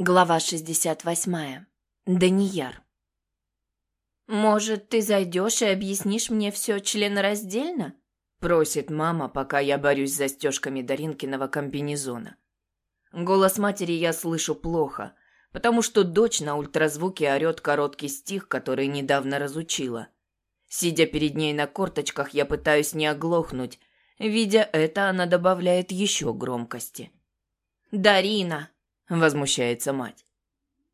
Глава 68. Данияр. «Может, ты зайдешь и объяснишь мне все членораздельно?» Просит мама, пока я борюсь с застежками Даринкиного комбинезона. Голос матери я слышу плохо, потому что дочь на ультразвуке орет короткий стих, который недавно разучила. Сидя перед ней на корточках, я пытаюсь не оглохнуть. Видя это, она добавляет еще громкости. «Дарина!» Возмущается мать.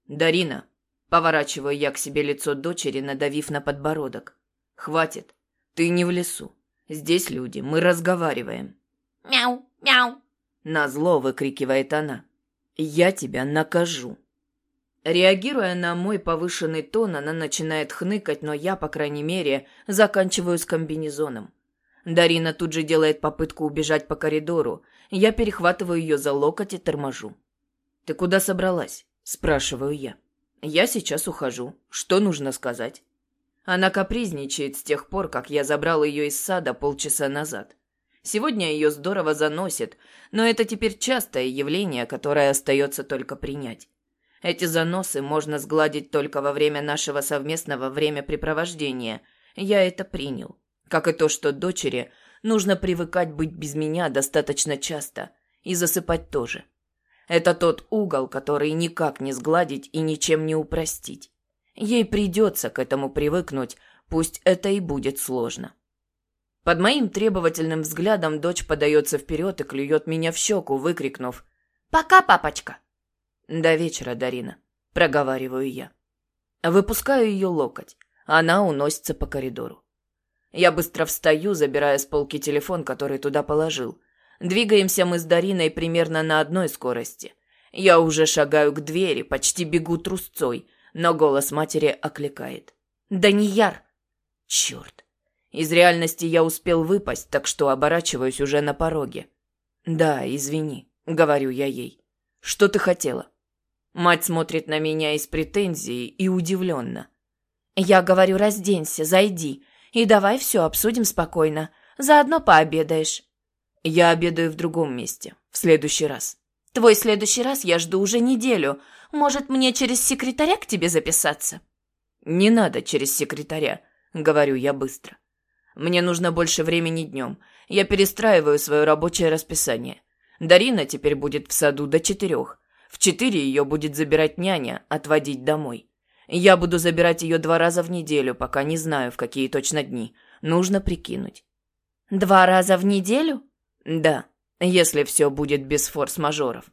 Дарина, поворачиваю я к себе лицо дочери, надавив на подбородок. Хватит. Ты не в лесу. Здесь люди, мы разговариваем. Мяу, мяу. Назло выкрикивает она. Я тебя накажу. Реагируя на мой повышенный тон, она начинает хныкать, но я, по крайней мере, заканчиваю с комбинезоном. Дарина тут же делает попытку убежать по коридору. Я перехватываю ее за локоть и торможу. «Ты куда собралась?» – спрашиваю я. «Я сейчас ухожу. Что нужно сказать?» Она капризничает с тех пор, как я забрал ее из сада полчаса назад. Сегодня ее здорово заносит, но это теперь частое явление, которое остается только принять. Эти заносы можно сгладить только во время нашего совместного времяпрепровождения. Я это принял. Как и то, что дочери нужно привыкать быть без меня достаточно часто. И засыпать тоже. Это тот угол, который никак не сгладить и ничем не упростить. Ей придется к этому привыкнуть, пусть это и будет сложно. Под моим требовательным взглядом дочь подается вперед и клюет меня в щеку, выкрикнув «Пока, папочка!» «До вечера, Дарина», — проговариваю я. Выпускаю ее локоть. Она уносится по коридору. Я быстро встаю, забирая с полки телефон, который туда положил. Двигаемся мы с Дариной примерно на одной скорости. Я уже шагаю к двери, почти бегу трусцой, но голос матери окликает. «Данияр!» «Черт!» Из реальности я успел выпасть, так что оборачиваюсь уже на пороге. «Да, извини», — говорю я ей. «Что ты хотела?» Мать смотрит на меня из претензии и удивленно. «Я говорю, разденься, зайди, и давай все обсудим спокойно. Заодно пообедаешь». Я обедаю в другом месте. В следующий раз. Твой следующий раз я жду уже неделю. Может, мне через секретаря к тебе записаться? Не надо через секретаря, говорю я быстро. Мне нужно больше времени днем. Я перестраиваю свое рабочее расписание. Дарина теперь будет в саду до четырех. В четыре ее будет забирать няня, отводить домой. Я буду забирать ее два раза в неделю, пока не знаю, в какие точно дни. Нужно прикинуть. Два раза в неделю? «Да, если все будет без форс-мажоров».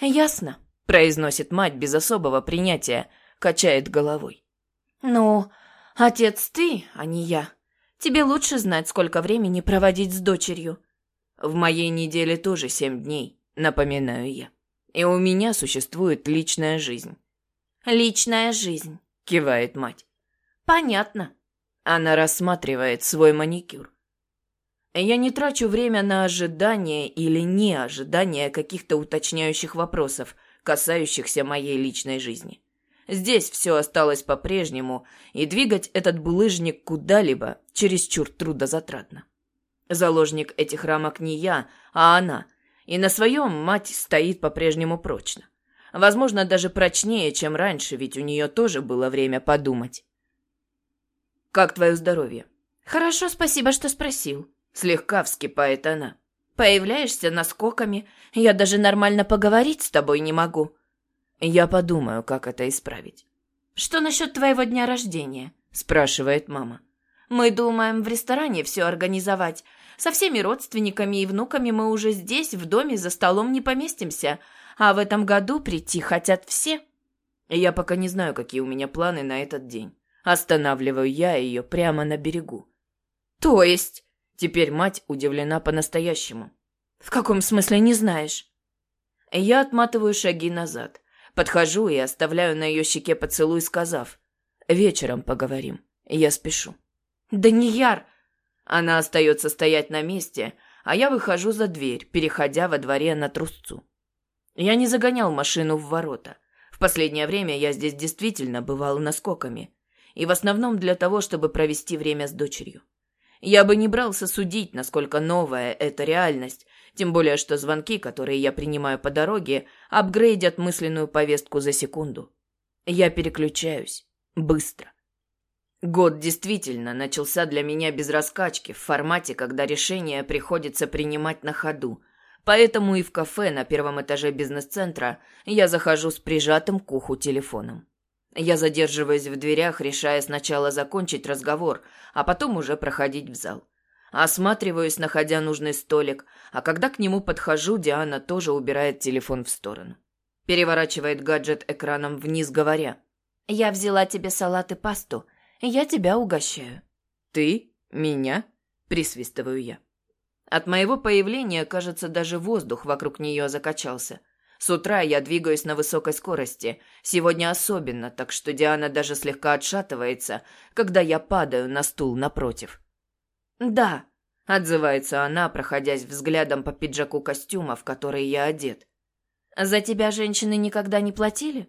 «Ясно», — произносит мать без особого принятия, качает головой. «Ну, отец ты, а не я. Тебе лучше знать, сколько времени проводить с дочерью». «В моей неделе тоже семь дней», — напоминаю я. «И у меня существует личная жизнь». «Личная жизнь», — кивает мать. «Понятно». Она рассматривает свой маникюр. Я не трачу время на ожидание или неожидание каких-то уточняющих вопросов, касающихся моей личной жизни. Здесь все осталось по-прежнему, и двигать этот булыжник куда-либо чересчур трудозатратно. Заложник этих рамок не я, а она, и на своем мать стоит по-прежнему прочно. Возможно, даже прочнее, чем раньше, ведь у нее тоже было время подумать. «Как твое здоровье?» «Хорошо, спасибо, что спросил», Слегка вскипает она. Появляешься наскоками. Я даже нормально поговорить с тобой не могу. Я подумаю, как это исправить. Что насчет твоего дня рождения? Спрашивает мама. Мы думаем в ресторане все организовать. Со всеми родственниками и внуками мы уже здесь, в доме, за столом не поместимся. А в этом году прийти хотят все. Я пока не знаю, какие у меня планы на этот день. Останавливаю я ее прямо на берегу. То есть Теперь мать удивлена по-настоящему. «В каком смысле не знаешь?» Я отматываю шаги назад. Подхожу и оставляю на ее щеке поцелуй, сказав. «Вечером поговорим. Я спешу». «Да не яр!» Она остается стоять на месте, а я выхожу за дверь, переходя во дворе на трусцу. Я не загонял машину в ворота. В последнее время я здесь действительно бывал наскоками. И в основном для того, чтобы провести время с дочерью. Я бы не брался судить, насколько новая эта реальность, Тем более, что звонки, которые я принимаю по дороге, апгрейдят мысленную повестку за секунду. Я переключаюсь. Быстро. Год действительно начался для меня без раскачки, в формате, когда решение приходится принимать на ходу. Поэтому и в кафе на первом этаже бизнес-центра я захожу с прижатым к уху телефоном. Я задерживаюсь в дверях, решая сначала закончить разговор, а потом уже проходить в зал. Осматриваюсь, находя нужный столик, а когда к нему подхожу, Диана тоже убирает телефон в сторону. Переворачивает гаджет экраном вниз, говоря. «Я взяла тебе салат и пасту. Я тебя угощаю». «Ты? Меня?» – присвистываю я. От моего появления, кажется, даже воздух вокруг нее закачался. С утра я двигаюсь на высокой скорости. Сегодня особенно, так что Диана даже слегка отшатывается, когда я падаю на стул напротив. «Да», — отзывается она, проходясь взглядом по пиджаку костюма, в который я одет. «За тебя женщины никогда не платили?»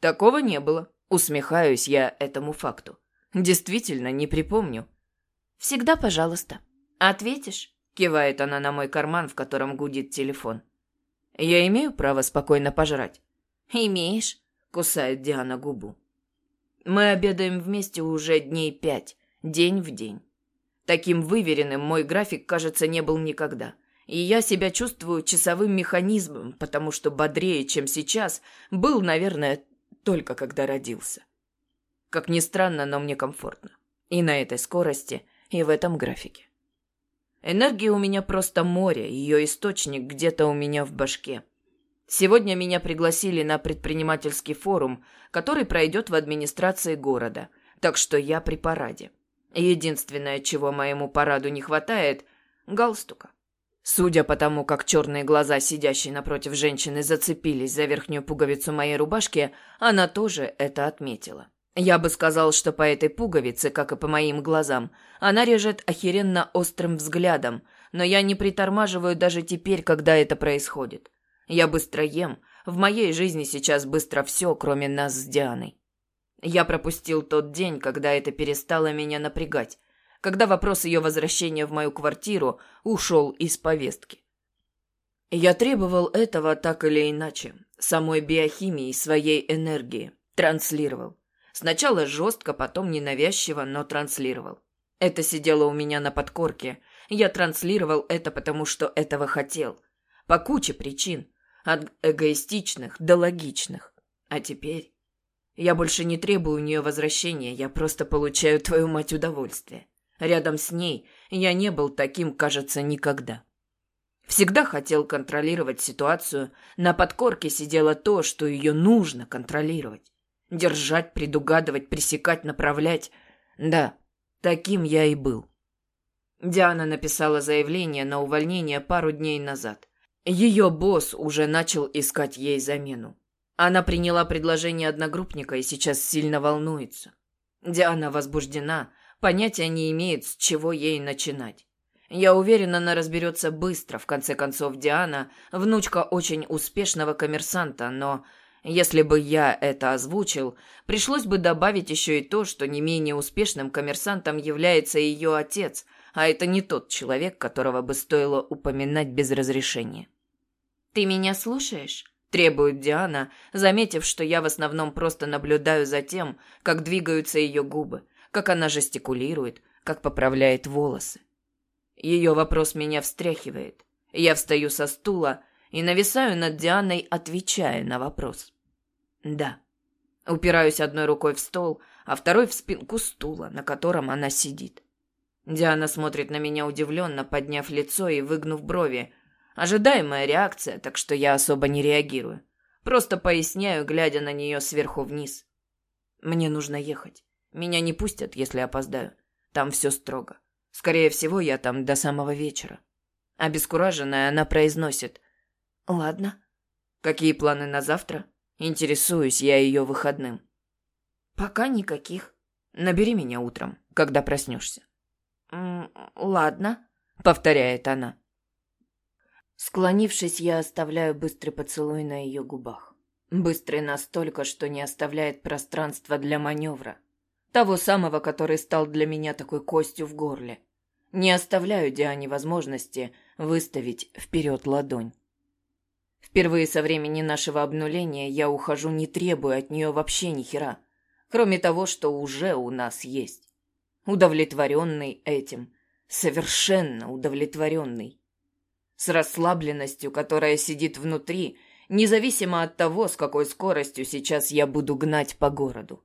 «Такого не было», — усмехаюсь я этому факту. «Действительно, не припомню». «Всегда пожалуйста. Ответишь?» — кивает она на мой карман, в котором гудит телефон. «Я имею право спокойно пожрать?» «Имеешь», — кусает Диана губу. Мы обедаем вместе уже дней пять, день в день. Таким выверенным мой график, кажется, не был никогда. И я себя чувствую часовым механизмом, потому что бодрее, чем сейчас, был, наверное, только когда родился. Как ни странно, но мне комфортно. И на этой скорости, и в этом графике. Энергия у меня просто море, ее источник где-то у меня в башке. Сегодня меня пригласили на предпринимательский форум, который пройдет в администрации города, так что я при параде. Единственное, чего моему параду не хватает – галстука. Судя по тому, как черные глаза сидящей напротив женщины зацепились за верхнюю пуговицу моей рубашки, она тоже это отметила. Я бы сказал, что по этой пуговице, как и по моим глазам, она режет охеренно острым взглядом, но я не притормаживаю даже теперь, когда это происходит. Я быстро ем, в моей жизни сейчас быстро все, кроме нас с Дианой. Я пропустил тот день, когда это перестало меня напрягать, когда вопрос ее возвращения в мою квартиру ушел из повестки. Я требовал этого так или иначе, самой биохимии своей энергии, транслировал. Сначала жестко, потом ненавязчиво, но транслировал. Это сидело у меня на подкорке. Я транслировал это, потому что этого хотел. По куче причин. От эгоистичных до логичных. А теперь... Я больше не требую у нее возвращения, я просто получаю твою мать удовольствие. Рядом с ней я не был таким, кажется, никогда. Всегда хотел контролировать ситуацию. На подкорке сидело то, что ее нужно контролировать. Держать, предугадывать, пресекать, направлять. Да, таким я и был. Диана написала заявление на увольнение пару дней назад. Ее босс уже начал искать ей замену. Она приняла предложение одногруппника и сейчас сильно волнуется. Диана возбуждена, понятия не имеет, с чего ей начинать. Я уверен, она разберется быстро. В конце концов, Диана – внучка очень успешного коммерсанта, но если бы я это озвучил, пришлось бы добавить еще и то, что не менее успешным коммерсантом является ее отец, а это не тот человек, которого бы стоило упоминать без разрешения. «Ты меня слушаешь?» требует Диана, заметив, что я в основном просто наблюдаю за тем, как двигаются ее губы, как она жестикулирует, как поправляет волосы. Ее вопрос меня встряхивает. Я встаю со стула и нависаю над Дианой, отвечая на вопрос. «Да». Упираюсь одной рукой в стол, а второй в спинку стула, на котором она сидит. Диана смотрит на меня удивленно, подняв лицо и выгнув брови, Ожидаемая реакция, так что я особо не реагирую. Просто поясняю, глядя на нее сверху вниз. Мне нужно ехать. Меня не пустят, если опоздаю. Там все строго. Скорее всего, я там до самого вечера. Обескураженная, она произносит. «Ладно». «Какие планы на завтра?» Интересуюсь я ее выходным. «Пока никаких. Набери меня утром, когда проснешься». «Ладно», — повторяет она. Склонившись, я оставляю быстрый поцелуй на ее губах. Быстрый настолько, что не оставляет пространства для маневра. Того самого, который стал для меня такой костью в горле. Не оставляю Диане возможности выставить вперед ладонь. Впервые со времени нашего обнуления я ухожу, не требуя от нее вообще ни хера, кроме того, что уже у нас есть. Удовлетворенный этим, совершенно удовлетворенный. С расслабленностью, которая сидит внутри, независимо от того, с какой скоростью сейчас я буду гнать по городу.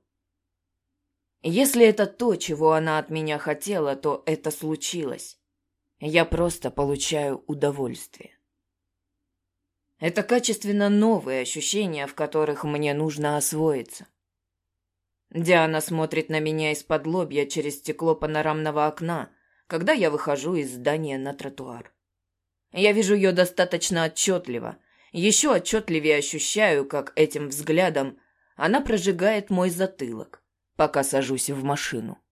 Если это то, чего она от меня хотела, то это случилось. Я просто получаю удовольствие. Это качественно новые ощущения, в которых мне нужно освоиться. Диана смотрит на меня из-под лобья через стекло панорамного окна, когда я выхожу из здания на тротуар. Я вижу ее достаточно отчетливо. Еще отчетливее ощущаю, как этим взглядом она прожигает мой затылок, пока сажусь в машину.